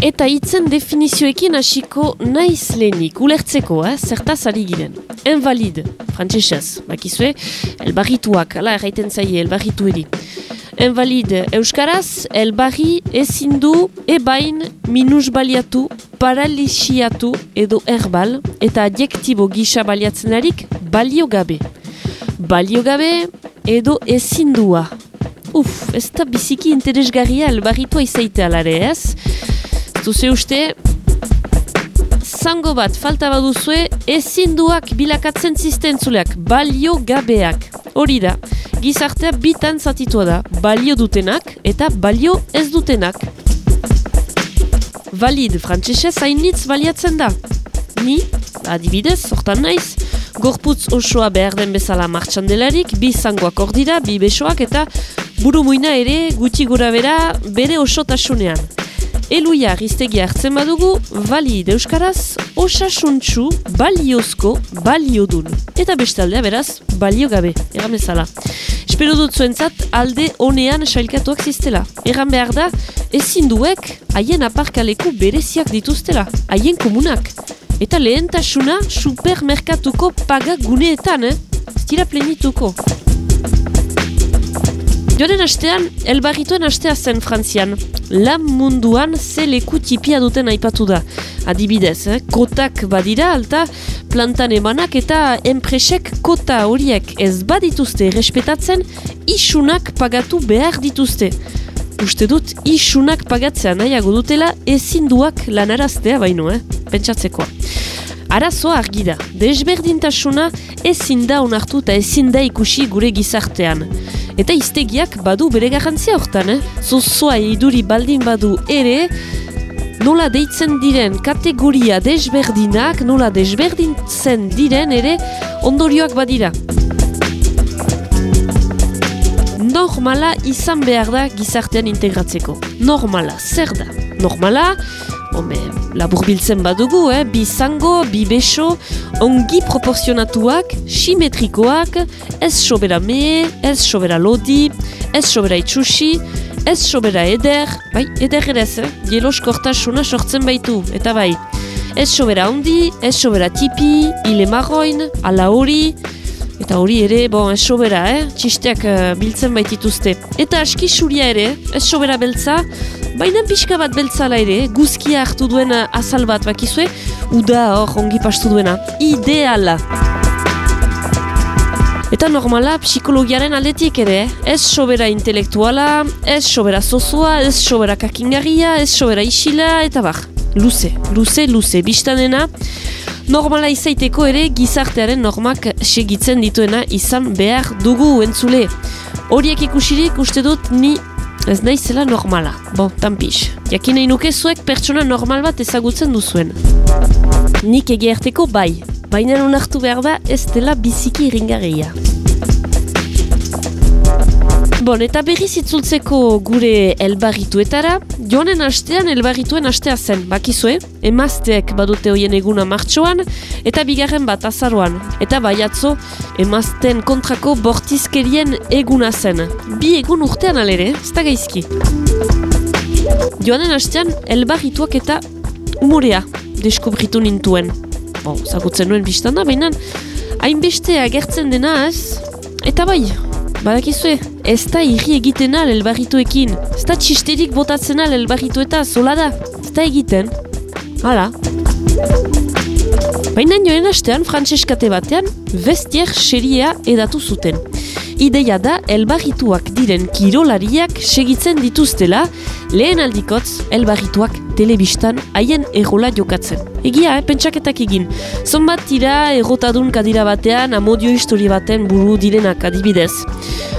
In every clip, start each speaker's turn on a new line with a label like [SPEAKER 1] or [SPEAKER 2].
[SPEAKER 1] Eta hitzen definizioekin hasiko naiz lehenik, ulertzeko, eh? zertaz ari giren. Envalid, frantzesez, bakizue, elbarrituak, ala erraiten zaie, elbarritu eri. Envalid, euskaraz, elbarri ezin du ebain minus baliatu, paralixiatu edo erbal, eta adjektibo gisa baliatzenarik balio gabe. Balio gabe edo ezindua. Uf, ez da biziki interesgarria elbarritua izaitea alare ez? Zuze uste, zango bat falta baduzue ezinduak bilakatzen ziztentzuleak, balio gabeak. Hori da, gizartea bitan zatitua da, balio dutenak eta balio ez dutenak. Valid, frantzesez hainitz baliatzen da. Ni, adibidez, sortan naiz, gorputz osoa behar den bezala martxan delarik, bi zangoak hor dira, bi besoak eta buru muina ere gutxi gura bera bere osotasunean. Eluia riztegi hartzen badugu, valid euskaraz, osasuntxu, baliozko, baliodun. Eta bestaldea beraz, balio gabe, egan bezala. Espero dut zuentzat alde honean sailkatuak ziztela. Egan behar da, ezin duek haien aparkaleku bereziak dituztela, haien komunak. Eta lehentasuna supermerkatuko paga guneetan, eh? Ztira plenituko. Joren astean, elbarrituen astea zen frantzian. Lan munduan ze leku tipia duten aipatu da. Adibidez, eh? kotak badira alta plantan emanak eta enpresek kota horiek ez badituzte respetatzen isunak pagatu behar dituzte. Uste dut isunak pagatzea nahiago dutela ezinduak lanaraztea baino, eh? pentsatzekoa. Arazoa argi da, desberdintasuna ezin da onartu eta ezin da ikusi gure gizartean. Eta iztegiak badu bere garrantzia hortan, eh? Zozoa iduri baldin badu ere, nola deitzen diren kategoria desberdinak, nola desberdintzen diren ere ondorioak badira. Normala izan behar da gizartean integratzeko. Normala, zer da? Normala, Home, labur biltzen badugu, eh? bi zango, bi beso, ongi proporzionatuak, simetrikoak, ez sobera me, ez sobera lodi, ez sobera itxusi, ez sobera eder, bai, eder edez, eh? jelos kortasuna sortzen baitu, eta bai, ez sobera ondi, ez sobera tipi, hile marroin, ala hori, Eta hori ere, bon, ez sobera, eh? txisteak uh, biltzen baitituzte. Eta aski suria ere, ez sobera beltza, baina pixka bat beltzala ere, guzkia hartu duena azal bat bakizue, uda hor ongi pastu duena. Ideala! Eta normala, psikologiaren aldetik ere, ez sobera intelektuala, ez sobera zozua, ez sobera kakingarria, ez sobera isila, eta bar, luze, luze, luze, biztanena, Normala izaiteko ere gizartearen normak segitzen dituena izan behar dugu entzule. Horiek ikusirik uste dut ni ez naizela normala. Bo, tampix. Jakin nahi nuke zuek pertsona normal bat ezagutzen duzuen. Nik egiarteko bai, baina onartu behar da ez dela biziki iringarria. Bon, eta berriz itzultzeko gure elbarrituetara, joanen astean elbarrituen astea zen, bakizue, emazteek badute hoien eguna martxoan, eta bigarren bat azaroan, eta baiatzo, emazten kontrako bortizkerien eguna zen. Bi egun urtean alere, ez da gaizki. Joanen astean elbarrituak eta umorea deskubritu nintuen. Bon, zagutzen nuen biztanda, baina hainbeste agertzen dena ez, eta bai, Badakizue, ez da irri egiten al elbarrituekin. Ez da txisterik botatzen al elbarritu eta zola da. Ez da egiten. Hala. Baina joen astean, frantzeskate batean, vestier xeria edatu zuten. Ideia da, elbarrituak diren kirolariak segitzen dituztela, lehen aldikotz, elbarrituak telebistan haien errola jokatzen. Egia, eh, pentsaketak egin. Zonbat tira errotadun kadira batean, amodio histori baten buru direnak adibidez.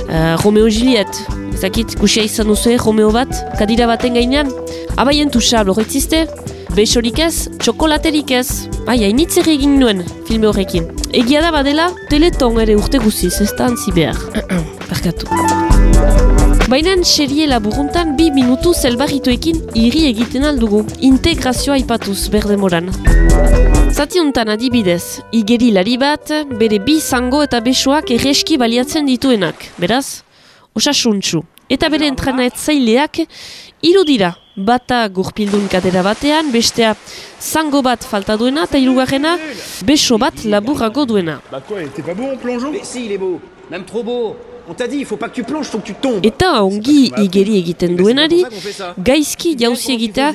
[SPEAKER 1] Uh, Romeo Juliet, ezakit, kusia izan duzu Romeo bat, kadira baten gainean? Abaien tusa, lorretzizte? Besorik ez, txokolaterik ez. Bai, hainitzer egin nuen filme horrekin. Egia da badela, teleton ere urte guziz, ez da antzi behar. Barkatu. Baina serie laburuntan bi minutu zelbarrituekin iri egiten aldugu, integrazioa ipatuz berdemoran. Zati honetan adibidez, igeri lari bat, bere bi zango eta besoak erreski baliatzen dituenak, beraz, osasuntxu. Eta bere entrenatzaileak hiru dira. Bata gurpildun kadera batean, bestea zango bat falta duena, eta hirugarrena beso bat laburago duena.
[SPEAKER 2] Bah quoi, t'es pas beau en plongeant
[SPEAKER 3] Mais si, il est beau. Même trop beau. On t'a dit, il faut pas que tu plonges, faut que tu tombes.
[SPEAKER 1] Eta ongi igeri egiten duenari, gaizki jauzi egitea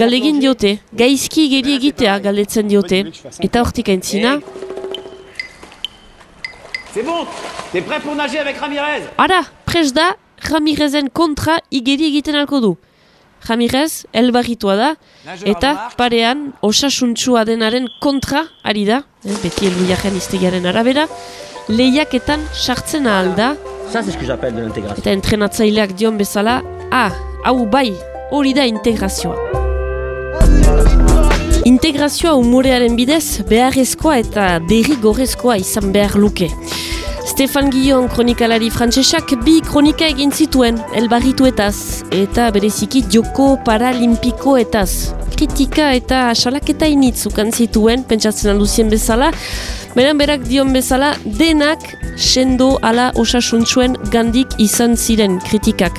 [SPEAKER 1] galegin diote. Gaizki igeri egitea galdetzen diote. Eta hortik aintzina,
[SPEAKER 3] C'est bon T'es prêt pour nager avec Ramirez
[SPEAKER 1] ara, pres da, Ramirezen kontra igeri egiten alko du. Ramirez, elbarritua da, eta parean, osasuntsua denaren kontra, ari da, eh, beti elbuiaren iztegiaren arabera, lehiaketan sartzen ahal da,
[SPEAKER 3] Ça, c'est ce que j'appelle de l'intégration.
[SPEAKER 1] eta entrenatzaileak dion bezala, ah, hau bai, hori da integrazioa. Integrazioa umorearen bidez beharrezkoa eta derrigorrezkoa izan behar luke. Stefan Guillon kronikalari frantsesak bi kronika egin zituen elbarrituetaz eta bereziki joko paralimpikoetaz. Kritika eta salaketa initzukan zituen, pentsatzen alduzien bezala, Beran berak dion bezala, denak sendo ala osasuntsuen gandik izan ziren kritikak.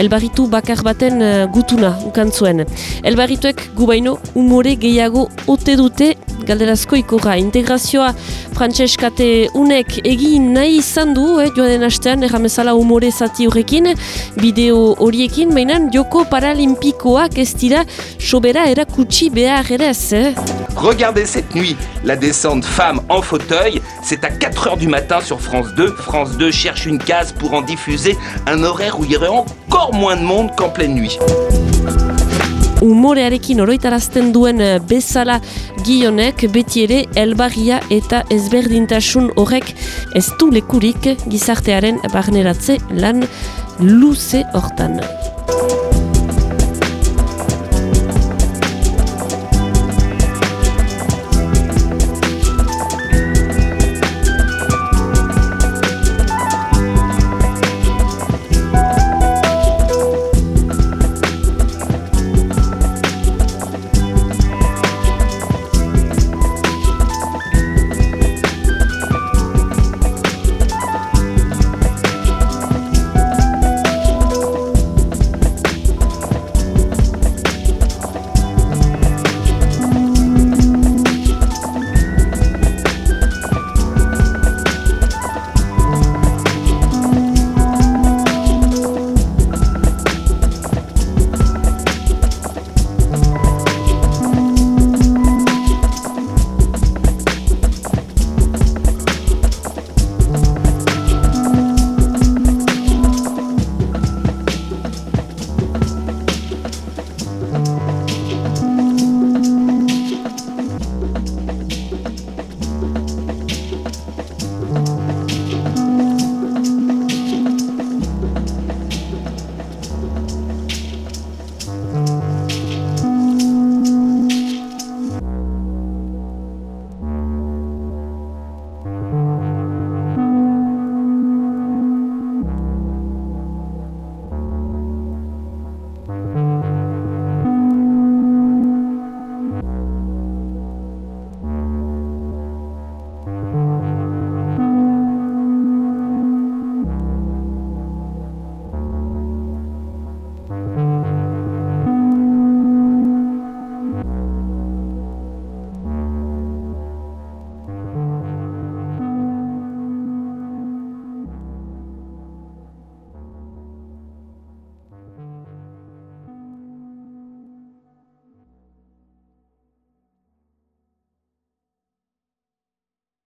[SPEAKER 1] Elbarritu bakar baten uh, gutuna ukan zuen. Elbarrituek gubaino umore gehiago ote dute galderazko ikorra. Integrazioa frantseskate unek egin nahi izan du, eh, joan den astean, erramezala umore zati horrekin, bideo horiekin, baina joko paralimpikoak ez dira sobera erakutsi behar ere eh?
[SPEAKER 4] Regardez cette nuit la descente femme en fauteuil. C'est à 4h du matin sur France 2. France 2 cherche une case pour en diffuser un horaire où il y aurait encore moins de monde qu'en pleine nuit.
[SPEAKER 1] Umorearekin oroitarazten duen eh, bezala gionek beti ere elbarria eta ezberdintasun horrek ez du lekurik gizartearen barneratze lan luze hortan.